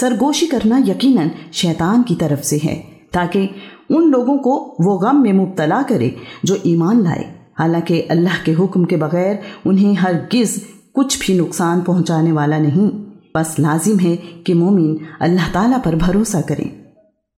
सरगोशी करना यकीनन शैतान की तरफ़ से है, ताकि उन लोगों को वो गम में मुबतला करे जो ईमान लाए। हालाँकि अल्लाह के हुक्म के बगैर उन्हें हर गिज कुछ भी नुकसान पहुँचाने वाला नहीं। बस लाजिम है कि मोमिन अल्लाह ताला पर भरोसा करें।